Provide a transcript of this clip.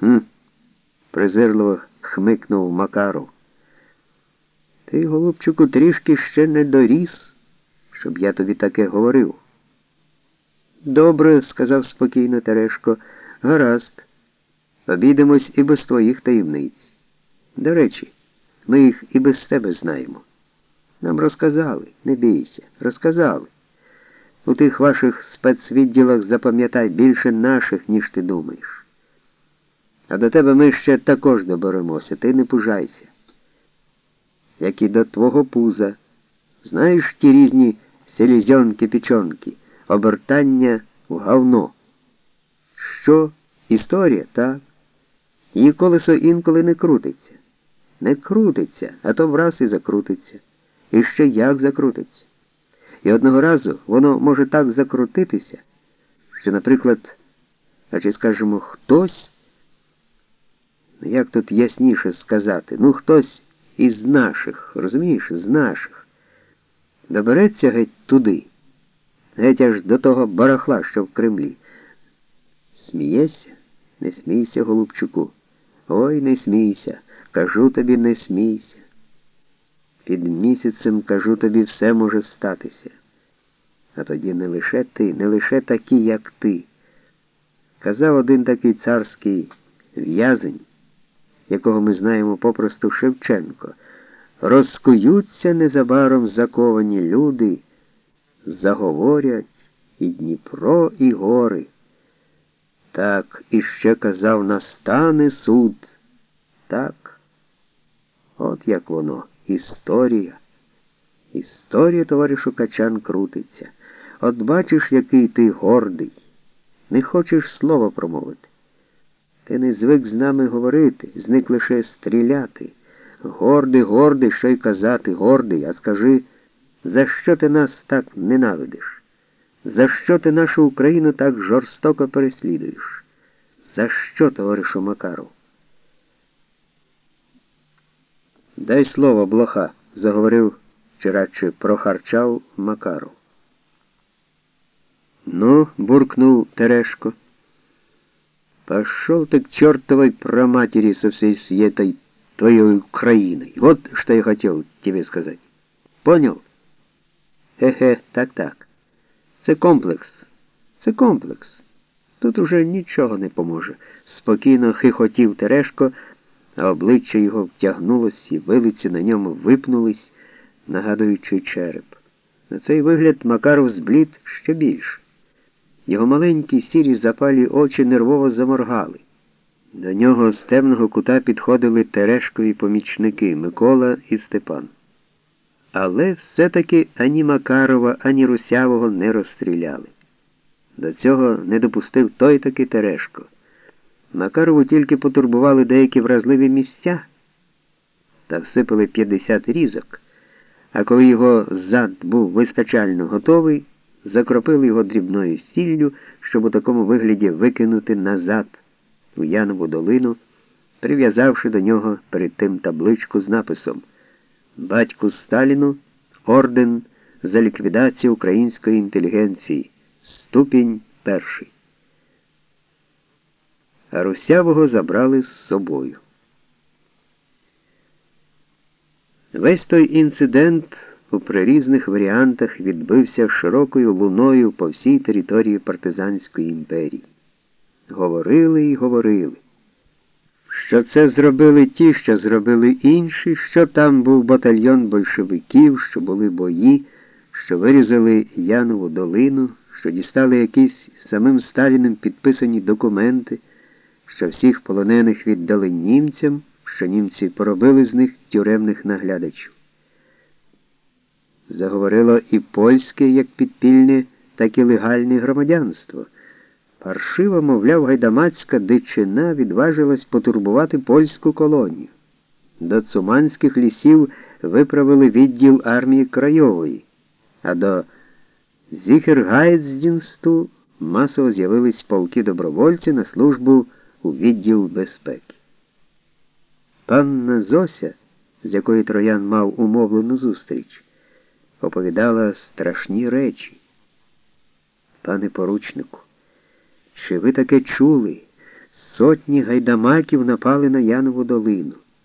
Хм, презирливо хмикнув Макаров. Ти, голубчику, трішки ще не доріс, щоб я тобі таке говорив. Добре, сказав спокійно Терешко, гаразд. Обійдемось і без твоїх таємниць. До речі, ми їх і без тебе знаємо. Нам розказали, не бійся, розказали. У тих ваших спецвідділах запам'ятай більше наших, ніж ти думаєш. А до тебе ми ще також доберемося, ти не пужайся. Як і до твого пуза. Знаєш ті різні селізьонки пічонки обертання в говно. Що? Історія, так? Її колесо інколи не крутиться. Не крутиться, а то враз і закрутиться. І ще як закрутиться. І одного разу воно може так закрутитися, що, наприклад, а чи скажемо, хтось, як тут ясніше сказати, ну хтось із наших, розумієш, з наших, добереться геть туди, геть аж до того барахла, що в Кремлі. Смієшся? Не смійся, голубчуку. Ой, не смійся. Кажу тобі, не смійся. Під місяцем, кажу тобі, все може статися. А тоді не лише ти, не лише такі, як ти. Казав один такий царський в'язень, якого ми знаємо попросту Шевченко. Розкуються незабаром заковані люди, заговорять і Дніпро, і гори. Так іще казав, настане суд. Так, от як воно, історія. Історія, товаришу Качан, крутиться. От бачиш, який ти гордий, не хочеш слова промовити. Ти не звик з нами говорити, зник лише стріляти. Гордий, гордий, що й казати, гордий, а скажи, за що ти нас так ненавидиш? За що ти нашу Україну так жорстоко переслідуєш? За що, товаришу Макаров? Дай слово, блоха, заговорив чи радше прохарчав Макаров. Ну, буркнул Терешко. Пошел ты к чертовой проматери со всей светой твоей Украиной. Вот что я хотел тебе сказать. Понял? Хе-хе, так-так. Це комплекс. Це комплекс. Тут уже нічого не поможе. Спокійно хихотів Терешко, а обличчя його втягнулось і вилиці на ньому випнулись, нагадуючи череп. На цей вигляд Макаров зблід ще більше. Його маленькі сірі запалі очі нервово заморгали. До нього з темного кута підходили Терешкові помічники Микола і Степан. Але все-таки ані Макарова, ані Русявого не розстріляли. До цього не допустив той таки Терешко. Макарову тільки потурбували деякі вразливі місця та всипали 50 різок, а коли його зад був вистачально готовий, закропили його дрібною сіллю, щоб у такому вигляді викинути назад у Янову долину, прив'язавши до нього перед тим табличку з написом Батьку Сталіну орден за ліквідацію української інтелігенції. Ступінь перший. А Русявого забрали з собою. Весь той інцидент у прирізних варіантах відбився широкою луною по всій території партизанської імперії. Говорили і говорили, що це зробили ті, що зробили інші, що там був батальйон большевиків, що були бої, що вирізали Янову долину що дістали якісь самим Сталіним підписані документи, що всіх полонених віддали німцям, що німці поробили з них тюремних наглядачів. Заговорило і польське як підпільне, так і легальне громадянство. Паршиво, мовляв, гайдамацька дичина відважилась потурбувати польську колонію. До цуманських лісів виправили відділ армії Крайової, а до Зіхергайдздінсту масово з'явились полки добровольців на службу у відділ безпеки. Панна Зося, з якої троян мав умовлену зустріч, оповідала страшні речі. Пане поручнику, чи ви таке чули? Сотні гайдамаків напали на Янову долину.